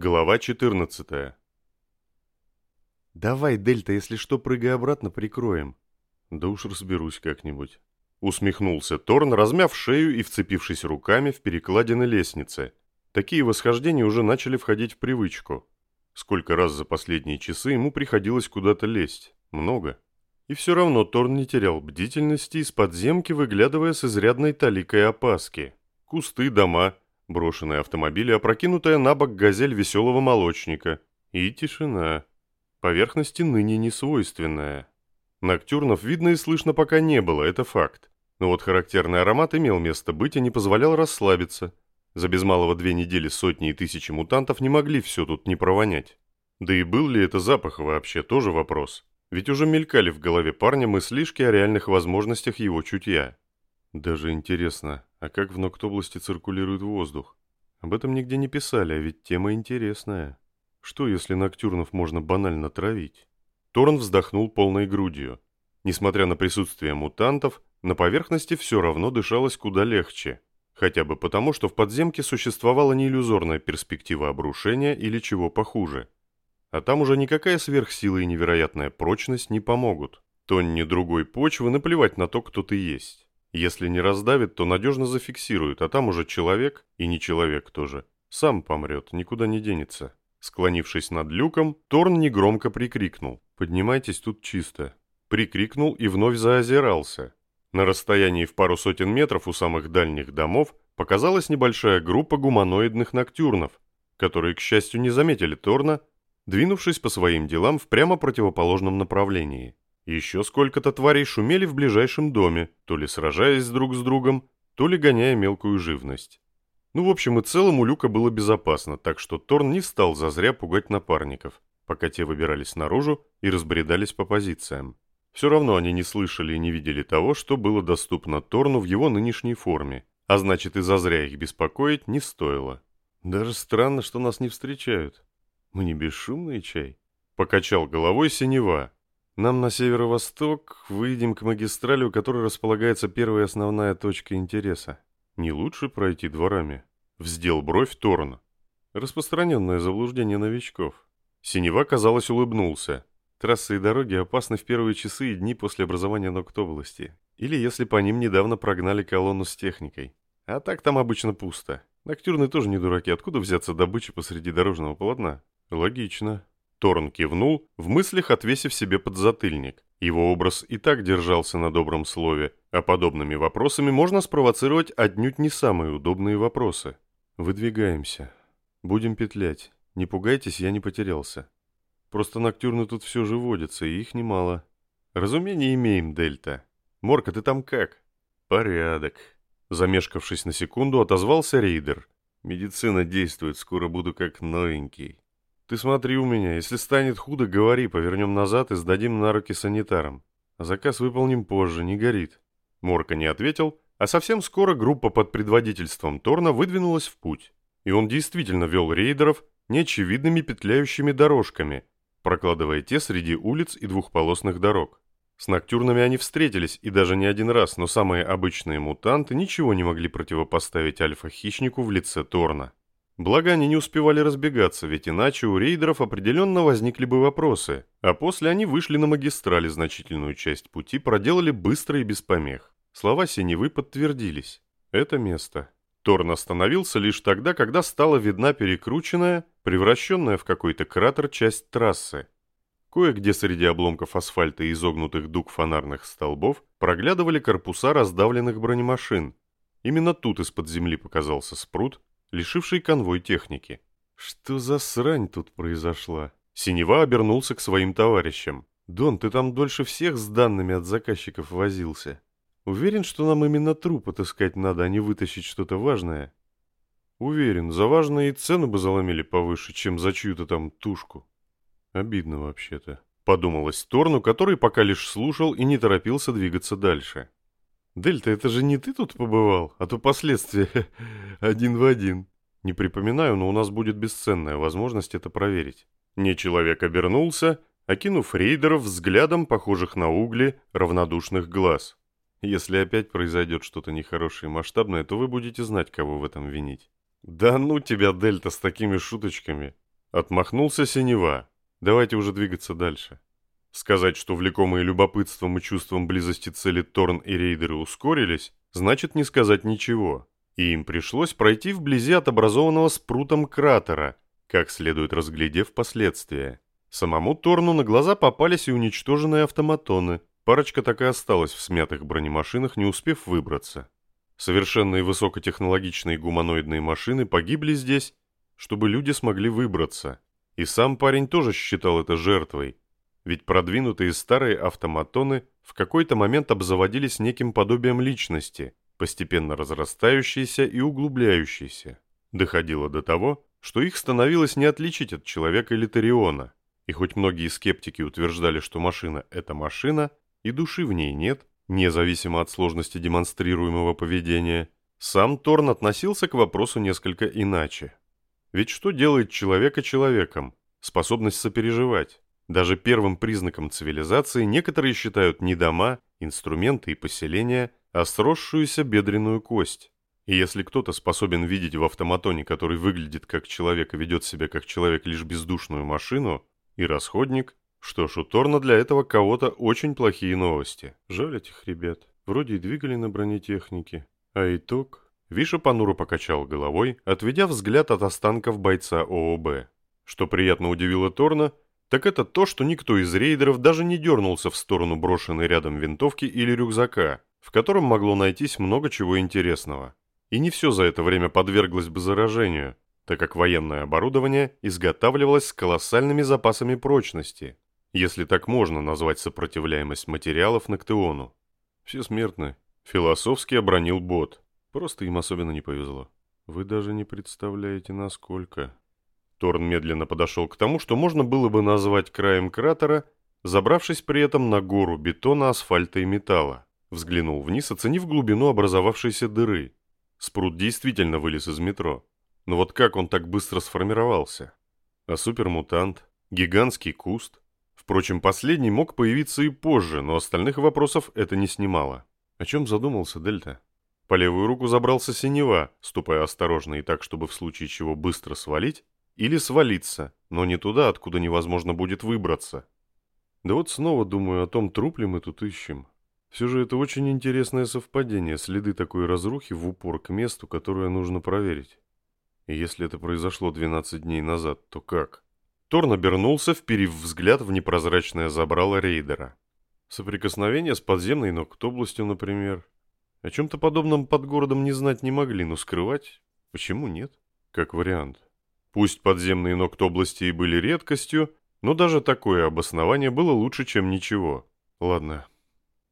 Глава 14 «Давай, Дельта, если что, прыгай обратно, прикроем». «Да уж разберусь как-нибудь». Усмехнулся Торн, размяв шею и вцепившись руками в перекладины лестницы. Такие восхождения уже начали входить в привычку. Сколько раз за последние часы ему приходилось куда-то лезть. Много. И все равно Торн не терял бдительности из подземки, выглядывая с изрядной таликой опаски. Кусты, дома, брошенные автомобили, опрокинутая на бок газель веселого молочника. И тишина. Поверхности ныне не свойственная. Ноктюрнов видно и слышно пока не было, это факт. Но вот характерный аромат имел место быть и не позволял расслабиться. За без малого две недели сотни и тысячи мутантов не могли все тут не провонять. Да и был ли это запах вообще, тоже вопрос. Ведь уже мелькали в голове парня мыслишки о реальных возможностях его чутья. Даже интересно, а как в Ноктобласти циркулирует воздух? Об этом нигде не писали, а ведь тема интересная. Что, если Ноктюрнов можно банально травить? Торн вздохнул полной грудью. Несмотря на присутствие мутантов, на поверхности все равно дышалось куда легче. Хотя бы потому, что в подземке существовала не иллюзорная перспектива обрушения или чего похуже. А там уже никакая сверхсила и невероятная прочность не помогут. Тонне другой почвы наплевать на то, кто ты есть. Если не раздавит, то надежно зафиксирует, а там уже человек, и не человек тоже, сам помрет, никуда не денется. Склонившись над люком, Торн негромко прикрикнул. «Поднимайтесь, тут чисто». Прикрикнул и вновь заозирался. На расстоянии в пару сотен метров у самых дальних домов показалась небольшая группа гуманоидных ноктюрнов, которые, к счастью, не заметили Торна, двинувшись по своим делам в прямо противоположном направлении. Еще сколько-то тварей шумели в ближайшем доме, то ли сражаясь друг с другом, то ли гоняя мелкую живность. Ну, в общем и целом, у Люка было безопасно, так что Торн не стал зазря пугать напарников, пока те выбирались наружу и разбредались по позициям. Все равно они не слышали и не видели того, что было доступно Торну в его нынешней форме, а значит и зазря их беспокоить не стоило. Даже странно, что нас не встречают. Мы не бесшумные чай? Покачал головой синева, нам на северо-восток, выйдем к магистрали, у которой располагается первая основная точка интереса. Не лучше пройти дворами? Вздел бровь Торн. Распространенное заблуждение новичков. Синева, казалось, улыбнулся. Трассы и дороги опасны в первые часы и дни после образования Ноктобласти. Или если по ним недавно прогнали колонну с техникой. А так там обычно пусто. Ноктюрны тоже не дураки. Откуда взяться добычи посреди дорожного полотна? Логично. Торн кивнул, в мыслях отвесив себе подзатыльник. Его образ и так держался на добром слове, а подобными вопросами можно спровоцировать отнюдь не самые удобные вопросы. Выдвигаемся. Будем петлять. Не пугайтесь, я не потерялся. Просто ноктюрны тут все же водятся, и их немало. Разумение имеем, Дельта. Морка, ты там как? Порядок. Замешкавшись на секунду, отозвался рейдер. Медицина действует, скоро буду как новенький. Ты смотри у меня, если станет худо, говори, повернем назад и сдадим на руки санитарам. Заказ выполним позже, не горит». Морка не ответил, а совсем скоро группа под предводительством Торна выдвинулась в путь. И он действительно вел рейдеров неочевидными петляющими дорожками, прокладывая те среди улиц и двухполосных дорог. С ноктюрнами они встретились и даже не один раз, но самые обычные мутанты ничего не могли противопоставить альфа-хищнику в лице Торна. Благо они не успевали разбегаться, ведь иначе у рейдеров определенно возникли бы вопросы, а после они вышли на магистрали значительную часть пути, проделали быстро и без помех. Слова Синевы подтвердились. Это место. Торн остановился лишь тогда, когда стала видна перекрученная, превращенная в какой-то кратер часть трассы. Кое-где среди обломков асфальта и изогнутых дуг фонарных столбов проглядывали корпуса раздавленных бронемашин. Именно тут из-под земли показался спрут, лишивший конвой техники. «Что за срань тут произошла?» Синева обернулся к своим товарищам. «Дон, ты там дольше всех с данными от заказчиков возился. Уверен, что нам именно труп отыскать надо, а не вытащить что-то важное?» «Уверен, за важное и цену бы заломили повыше, чем за чью-то там тушку». «Обидно вообще-то», — подумалось Торну, который пока лишь слушал и не торопился двигаться дальше. «Дельта, это же не ты тут побывал, а то последствия один в один». «Не припоминаю, но у нас будет бесценная возможность это проверить». Не человек обернулся, окинув рейдеров взглядом, похожих на угли, равнодушных глаз. «Если опять произойдет что-то нехорошее и масштабное, то вы будете знать, кого в этом винить». «Да ну тебя, Дельта, с такими шуточками!» Отмахнулся Синева. Давайте уже двигаться дальше. Сказать, что влекомые любопытством и чувством близости цели Торн и рейдеры ускорились, значит не сказать ничего. И им пришлось пройти вблизи от образованного спрутом кратера, как следует разглядев последствия. Самому Торну на глаза попались и уничтоженные автоматоны. Парочка так и осталась в смятых бронемашинах, не успев выбраться. Совершенные высокотехнологичные гуманоидные машины погибли здесь, чтобы люди смогли выбраться. И сам парень тоже считал это жертвой, ведь продвинутые старые автоматоны в какой-то момент обзаводились неким подобием личности, постепенно разрастающейся и углубляющейся. Доходило до того, что их становилось не отличить от человека или Тариона. И хоть многие скептики утверждали, что машина – это машина, и души в ней нет, независимо от сложности демонстрируемого поведения, сам Торн относился к вопросу несколько иначе. Ведь что делает человека человеком? Способность сопереживать. Даже первым признаком цивилизации некоторые считают не дома, инструменты и поселения, а сросшуюся бедренную кость. И если кто-то способен видеть в автоматоне, который выглядит как человек и ведет себя как человек лишь бездушную машину, и расходник, что ж, у Торна для этого кого-то очень плохие новости. Жаль этих ребят. Вроде и двигали на бронетехнике. А итог... Виша понуро покачал головой, отведя взгляд от останков бойца ООБ. Что приятно удивило Торна, так это то, что никто из рейдеров даже не дернулся в сторону брошенной рядом винтовки или рюкзака, в котором могло найтись много чего интересного. И не все за это время подверглось бы заражению, так как военное оборудование изготавливалось с колоссальными запасами прочности, если так можно назвать сопротивляемость материалов Ноктеону. Все смертны. Философски обронил бот. Просто им особенно не повезло. Вы даже не представляете, насколько. Торн медленно подошел к тому, что можно было бы назвать краем кратера, забравшись при этом на гору бетона, асфальта и металла. Взглянул вниз, оценив глубину образовавшейся дыры. Спрут действительно вылез из метро. Но вот как он так быстро сформировался? А супермутант? Гигантский куст? Впрочем, последний мог появиться и позже, но остальных вопросов это не снимало. О чем задумался Дельта? По левую руку забрался синева, ступая осторожно и так, чтобы в случае чего быстро свалить, или свалиться, но не туда, откуда невозможно будет выбраться. Да вот снова думаю о том, труп ли мы тут ищем. Все же это очень интересное совпадение, следы такой разрухи в упор к месту, которое нужно проверить. И если это произошло 12 дней назад, то как? Торн обернулся, вперив взгляд в непрозрачное забрало рейдера. Соприкосновение с подземной ногтобластью, например. О чем-то подобном под городом не знать не могли, но скрывать почему нет? Как вариант. Пусть подземные ногтобласти и были редкостью, но даже такое обоснование было лучше, чем ничего. Ладно,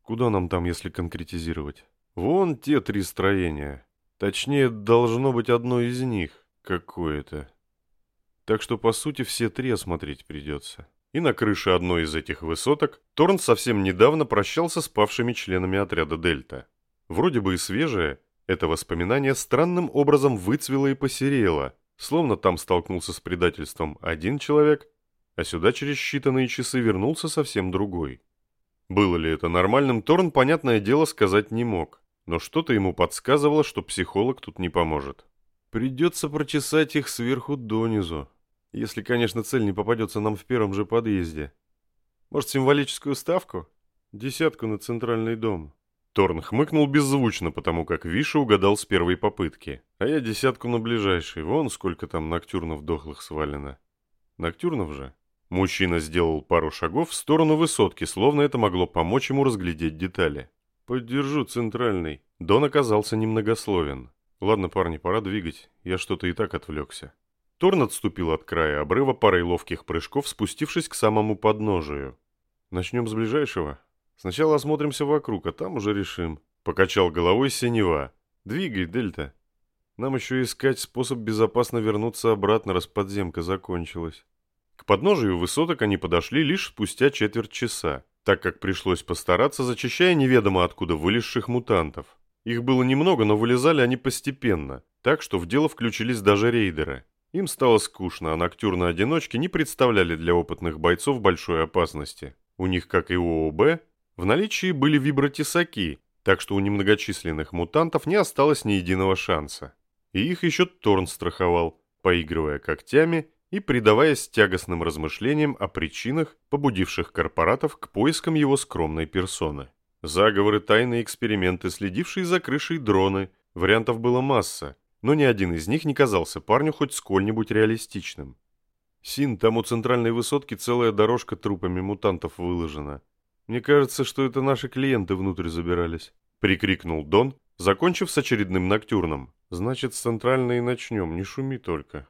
куда нам там, если конкретизировать? Вон те три строения. Точнее, должно быть одно из них. Какое-то. Так что, по сути, все три осмотреть придется. И на крыше одной из этих высоток Торн совсем недавно прощался с павшими членами отряда «Дельта». Вроде бы и свежее, это воспоминание странным образом выцвело и посерело, словно там столкнулся с предательством один человек, а сюда через считанные часы вернулся совсем другой. Было ли это нормальным, Торн, понятное дело, сказать не мог, но что-то ему подсказывало, что психолог тут не поможет. Придется прочесать их сверху донизу, если, конечно, цель не попадется нам в первом же подъезде. Может, символическую ставку? Десятку на центральный дом. Торн хмыкнул беззвучно, потому как Виша угадал с первой попытки. А я десятку на ближайший. Вон сколько там ноктюрнов дохлых свалено. Ноктюрнов же? Мужчина сделал пару шагов в сторону высотки, словно это могло помочь ему разглядеть детали. «Поддержу центральный». Дон оказался немногословен. «Ладно, парни, пора двигать. Я что-то и так отвлекся». Торн отступил от края обрыва парой ловких прыжков, спустившись к самому подножию. «Начнем с ближайшего?» Сначала осмотримся вокруг, а там уже решим. Покачал головой синева. Двигай, Дельта. Нам еще искать способ безопасно вернуться обратно, раз подземка закончилась. К подножию высоток они подошли лишь спустя четверть часа, так как пришлось постараться, зачищая неведомо откуда вылезших мутантов. Их было немного, но вылезали они постепенно, так что в дело включились даже рейдеры. Им стало скучно, а ноктюрно-одиночки не представляли для опытных бойцов большой опасности. У них, как и у ООБ, в наличии были вибротесаки, так что у немногочисленных мутантов не осталось ни единого шанса. И их еще Торн страховал, поигрывая когтями и предаваясь тягостным размышлениям о причинах, побудивших корпоратов к поискам его скромной персоны. Заговоры, тайные эксперименты, следившие за крышей дроны, вариантов было масса, но ни один из них не казался парню хоть сколь-нибудь реалистичным. «Син, там у центральной высотки целая дорожка трупами мутантов выложена. Мне кажется, что это наши клиенты внутрь забирались», — прикрикнул Дон, закончив с очередным ноктюрном. «Значит, с центральной начнем, не шуми только».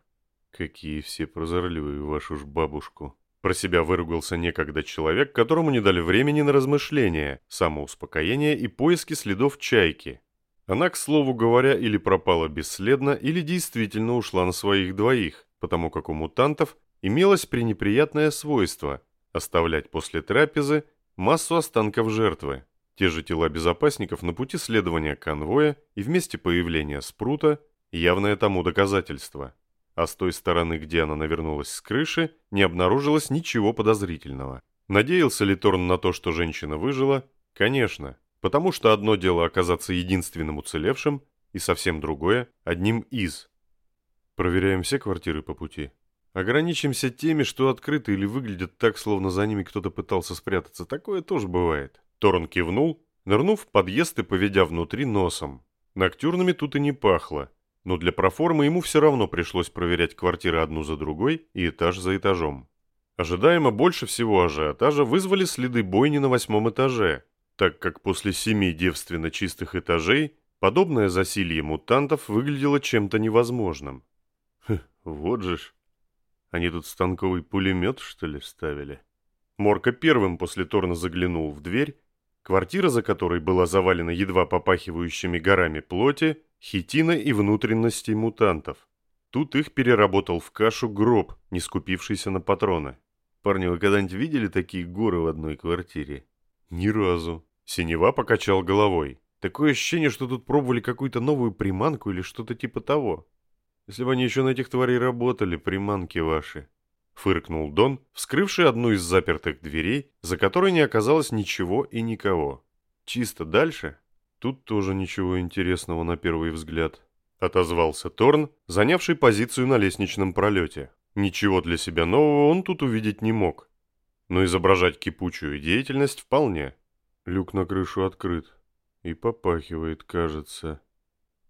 «Какие все прозорливые, вашу ж бабушку!» Про себя выругался некогда человек, которому не дали времени на размышления, самоуспокоение и поиски следов чайки. Она, к слову говоря, или пропала бесследно, или действительно ушла на своих двоих, потому как у мутантов имелось пренеприятное свойство оставлять после трапезы массу останков жертвы. Те же тела безопасников на пути следования конвоя и вместе появления спрута – явное тому доказательство. А с той стороны, где она навернулась с крыши, не обнаружилось ничего подозрительного. Надеялся ли Торн на то, что женщина выжила? Конечно, потому что одно дело оказаться единственным уцелевшим, и совсем другое – одним из. Проверяем все квартиры по пути. Ограничимся теми, что открыты или выглядят так, словно за ними кто-то пытался спрятаться. Такое тоже бывает. Торн кивнул, нырнув в подъезд и поведя внутри носом. Ноктюрнами тут и не пахло, но для проформы ему все равно пришлось проверять квартиры одну за другой и этаж за этажом. Ожидаемо больше всего ажиотажа вызвали следы бойни на восьмом этаже, так как после семи девственно чистых этажей подобное засилье мутантов выглядело чем-то невозможным. Хм, вот же ж. Они тут станковый пулемет, что ли, ставили? Морка первым после Торна заглянул в дверь, квартира за которой была завалена едва попахивающими горами плоти, хитина и внутренностей мутантов. Тут их переработал в кашу гроб, не скупившийся на патроны. Парни, вы когда-нибудь видели такие горы в одной квартире? Ни разу. Синева покачал головой. Такое ощущение, что тут пробовали какую-то новую приманку или что-то типа того. Если бы они еще на этих тварей работали, приманки ваши. Фыркнул Дон, вскрывший одну из запертых дверей, за которой не оказалось ничего и никого. Чисто дальше? Тут тоже ничего интересного на первый взгляд. Отозвался Торн, занявший позицию на лестничном пролете. Ничего для себя нового он тут увидеть не мог. Но изображать кипучую деятельность вполне. Люк на крышу открыт. И попахивает, кажется.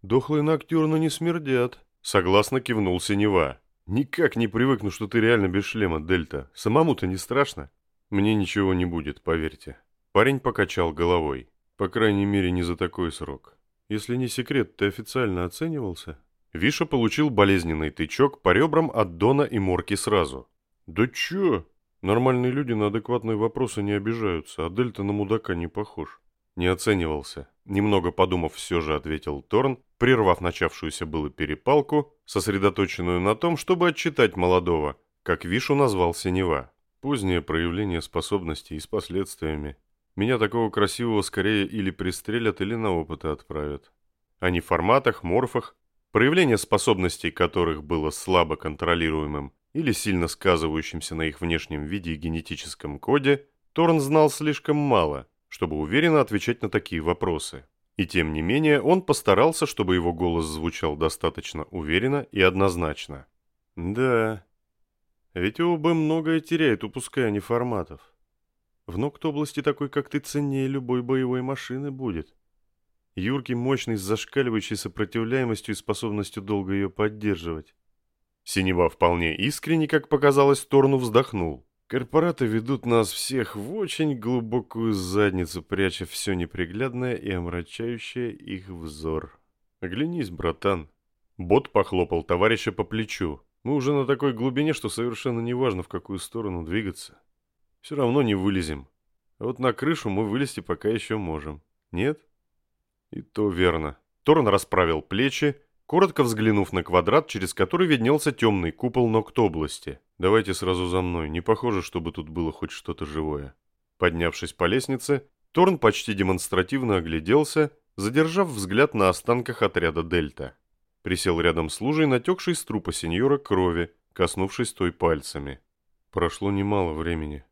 Дохлые ноктюрны не смердят. Согласно кивнул Синева. «Никак не привыкну, что ты реально без шлема, Дельта. Самому-то не страшно?» «Мне ничего не будет, поверьте». Парень покачал головой. «По крайней мере, не за такой срок. Если не секрет, ты официально оценивался?» Виша получил болезненный тычок по ребрам от Дона и Морки сразу. «Да чё? Нормальные люди на адекватные вопросы не обижаются, а Дельта на мудака не похож». «Не оценивался», — немного подумав, все же ответил Торн, прервав начавшуюся было перепалку, сосредоточенную на том, чтобы отчитать молодого, как Вишу назвал Синева. Позднее проявление способностей и с последствиями. Меня такого красивого скорее или пристрелят, или на опыты отправят. А не в форматах, морфах, проявление способностей которых было слабо контролируемым или сильно сказывающимся на их внешнем виде и генетическом коде, Торн знал слишком мало – чтобы уверенно отвечать на такие вопросы. И тем не менее, он постарался, чтобы его голос звучал достаточно уверенно и однозначно. «Да, ведь оба многое теряют, упуская неформатов. В ногт области такой, как ты, ценнее любой боевой машины будет. Юрки мощный с зашкаливающей сопротивляемостью и способностью долго ее поддерживать». Синева вполне искренне, как показалось, сторону вздохнул. Корпораты ведут нас всех в очень глубокую задницу, пряча все неприглядное и омрачающее их взор. Оглянись, братан. Бот похлопал товарища по плечу. Мы уже на такой глубине, что совершенно не важно, в какую сторону двигаться. Все равно не вылезем. А вот на крышу мы вылезти пока еще можем. Нет? И то верно. Торн расправил плечи, коротко взглянув на квадрат, через который виднелся темный купол Ноктобласти. «Давайте сразу за мной, не похоже, чтобы тут было хоть что-то живое». Поднявшись по лестнице, Торн почти демонстративно огляделся, задержав взгляд на останках отряда «Дельта». Присел рядом с лужей, натекшей с трупа сеньора крови, коснувшись той пальцами. «Прошло немало времени.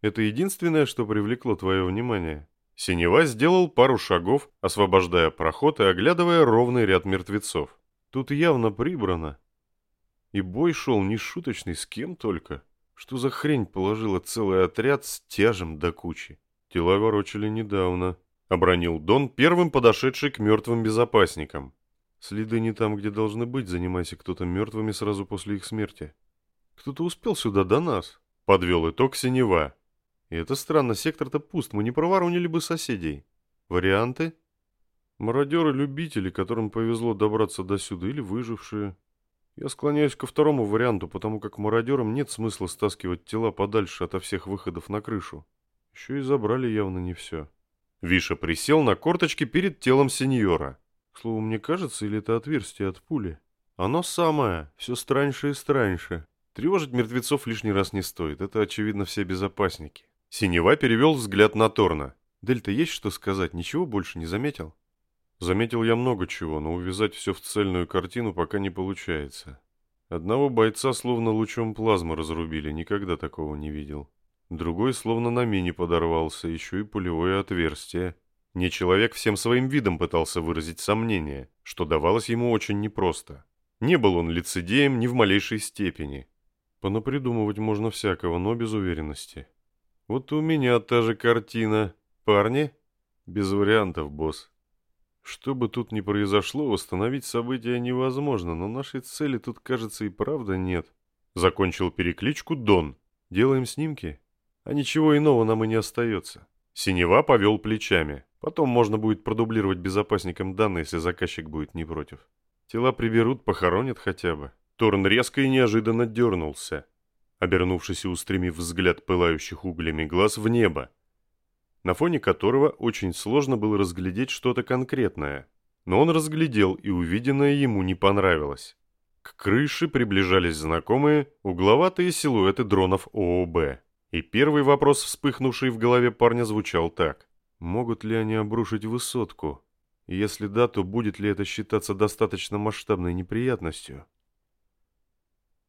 Это единственное, что привлекло твое внимание?» Синева сделал пару шагов, освобождая проход и оглядывая ровный ряд мертвецов. Тут явно прибрано. И бой шел не шуточный, с кем только. Что за хрень положила целый отряд с тяжем до кучи? Тела ворочали недавно. Обронил Дон, первым подошедший к мертвым безопасникам. Следы не там, где должны быть, занимайся кто-то мертвыми сразу после их смерти. Кто-то успел сюда до нас. Подвел итог синева. И это странно, сектор-то пуст, мы не проворонили бы соседей. Варианты? Мародеры-любители, которым повезло добраться до сюда, или выжившие. Я склоняюсь ко второму варианту, потому как мародерам нет смысла стаскивать тела подальше ото всех выходов на крышу. Еще и забрали явно не все. Виша присел на корточки перед телом сеньора. К слову, мне кажется, или это отверстие от пули? Оно самое, все страньше и страньше. Тревожить мертвецов лишний раз не стоит, это, очевидно, все безопасники. Синева перевел взгляд на Торна. «Дельта, есть что сказать? Ничего больше не заметил?» Заметил я много чего, но увязать все в цельную картину пока не получается. Одного бойца словно лучом плазмы разрубили, никогда такого не видел. Другой словно на мине подорвался, еще и пулевое отверстие. Не человек всем своим видом пытался выразить сомнение, что давалось ему очень непросто. Не был он лицедеем ни в малейшей степени. Понапридумывать можно всякого, но без уверенности. Вот у меня та же картина. Парни? Без вариантов, босс. Что бы тут ни произошло, восстановить события невозможно, но нашей цели тут, кажется, и правда нет. Закончил перекличку Дон. Делаем снимки? А ничего иного нам и не остается. Синева повел плечами. Потом можно будет продублировать безопасникам данные, если заказчик будет не против. Тела приберут, похоронят хотя бы. Торн резко и неожиданно дернулся, обернувшись и устремив взгляд пылающих углями глаз в небо на фоне которого очень сложно было разглядеть что-то конкретное. Но он разглядел, и увиденное ему не понравилось. К крыше приближались знакомые угловатые силуэты дронов ООБ. И первый вопрос, вспыхнувший в голове парня, звучал так. Могут ли они обрушить высотку? Если да, то будет ли это считаться достаточно масштабной неприятностью?